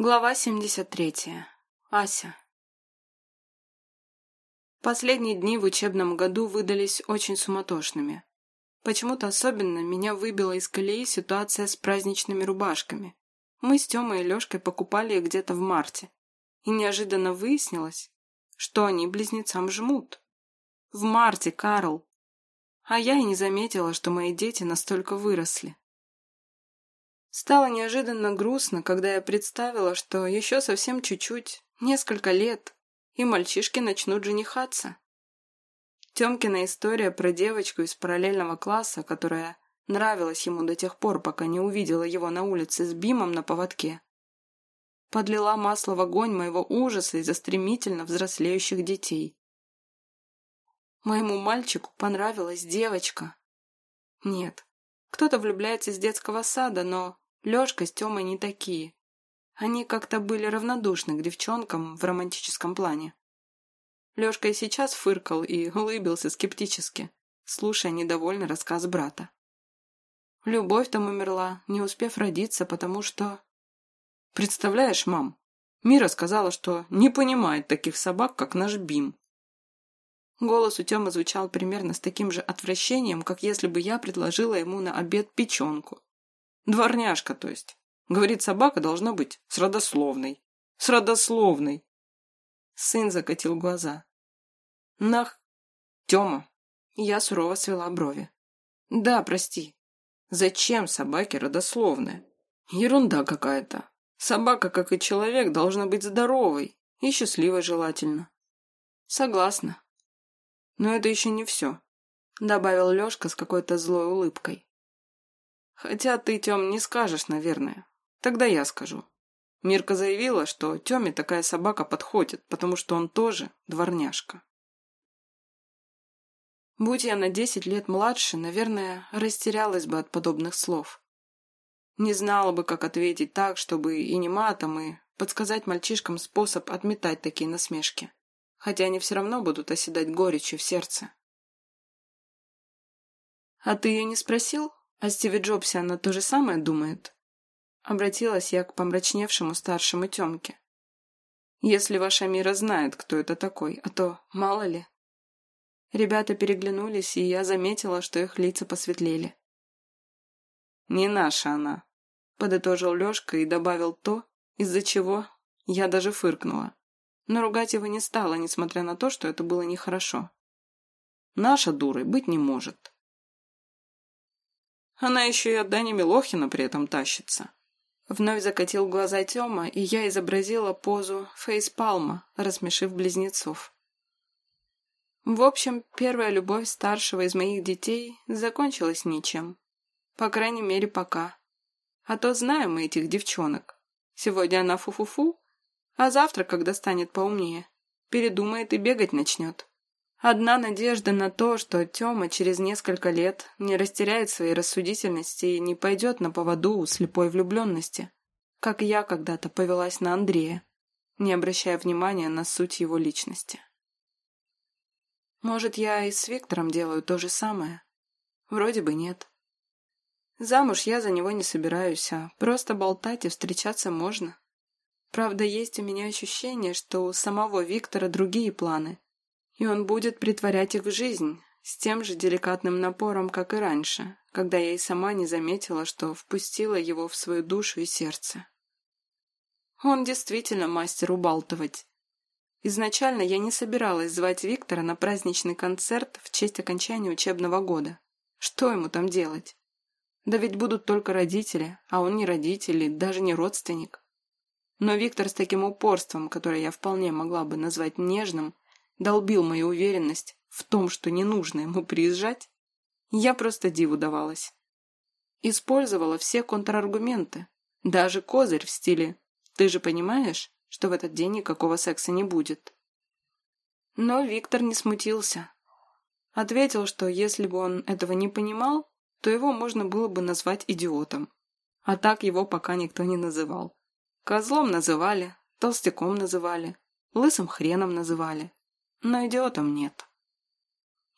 Глава 73. Ася. Последние дни в учебном году выдались очень суматошными. Почему-то особенно меня выбила из колеи ситуация с праздничными рубашками. Мы с Тёмой и Лёшкой покупали их где-то в марте. И неожиданно выяснилось, что они близнецам жмут. В марте, Карл. А я и не заметила, что мои дети настолько выросли. Стало неожиданно грустно, когда я представила, что еще совсем чуть-чуть, несколько лет, и мальчишки начнут женихаться. Тёмкина история про девочку из параллельного класса, которая нравилась ему до тех пор, пока не увидела его на улице с Бимом на поводке, подлила масло в огонь моего ужаса из-за стремительно взрослеющих детей. Моему мальчику понравилась девочка. Нет, кто-то влюбляется с детского сада, но Лёшка с Тёмой не такие. Они как-то были равнодушны к девчонкам в романтическом плане. Лёшка и сейчас фыркал и улыбился скептически, слушая недовольный рассказ брата. Любовь там умерла, не успев родиться, потому что... Представляешь, мам, Мира сказала, что не понимает таких собак, как наш Бим. Голос у Тёмы звучал примерно с таким же отвращением, как если бы я предложила ему на обед печенку. Дворняжка, то есть. Говорит, собака должна быть с родословной. С родословной. Сын закатил глаза. Нах... Тёма. Я сурово свела брови. Да, прости. Зачем собаке родословная? Ерунда какая-то. Собака, как и человек, должна быть здоровой и счастливой желательно. Согласна. Но это еще не все, добавил Лешка с какой-то злой улыбкой. Хотя ты, Тем, не скажешь, наверное. Тогда я скажу. Мирка заявила, что Теме такая собака подходит, потому что он тоже дворняжка. Будь я на десять лет младше, наверное, растерялась бы от подобных слов. Не знала бы, как ответить так, чтобы и не матом, и подсказать мальчишкам способ отметать такие насмешки хотя они все равно будут оседать горечью в сердце. «А ты ее не спросил? О Стиве Джобсе она то же самое думает?» Обратилась я к помрачневшему старшему Темке. «Если ваша Мира знает, кто это такой, а то мало ли». Ребята переглянулись, и я заметила, что их лица посветлели. «Не наша она», — подытожил Лешка и добавил то, из-за чего я даже фыркнула но ругать его не стала, несмотря на то, что это было нехорошо. Наша дурой быть не может. Она еще и от Дани Милохина при этом тащится. Вновь закатил глаза Тёма, и я изобразила позу фейспалма, рассмешив близнецов. В общем, первая любовь старшего из моих детей закончилась ничем. По крайней мере, пока. А то знаем мы этих девчонок. Сегодня она фу-фу-фу, а завтра, когда станет поумнее, передумает и бегать начнет. Одна надежда на то, что Тёма через несколько лет не растеряет своей рассудительности и не пойдет на поводу у слепой влюбленности, как я когда-то повелась на Андрея, не обращая внимания на суть его личности. Может, я и с Виктором делаю то же самое? Вроде бы нет. Замуж я за него не собираюсь, а просто болтать и встречаться можно. Правда, есть у меня ощущение, что у самого Виктора другие планы, и он будет притворять их в жизнь с тем же деликатным напором, как и раньше, когда я и сама не заметила, что впустила его в свою душу и сердце. Он действительно мастер убалтывать. Изначально я не собиралась звать Виктора на праздничный концерт в честь окончания учебного года. Что ему там делать? Да ведь будут только родители, а он не родитель и даже не родственник. Но Виктор с таким упорством, которое я вполне могла бы назвать нежным, долбил мою уверенность в том, что не нужно ему приезжать, я просто диву давалась. Использовала все контраргументы, даже козырь в стиле «ты же понимаешь, что в этот день никакого секса не будет». Но Виктор не смутился. Ответил, что если бы он этого не понимал, то его можно было бы назвать идиотом. А так его пока никто не называл. Козлом называли, толстяком называли, лысым хреном называли, но идиотом нет.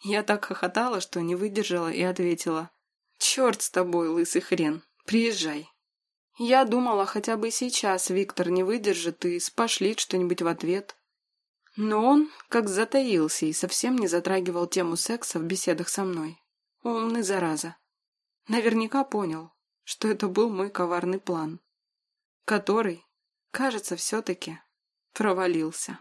Я так хохотала, что не выдержала и ответила. «Черт с тобой, лысый хрен, приезжай». Я думала, хотя бы сейчас Виктор не выдержит и спошлит что-нибудь в ответ. Но он как затаился и совсем не затрагивал тему секса в беседах со мной. Умный, зараза. Наверняка понял, что это был мой коварный план, который, кажется, все-таки провалился.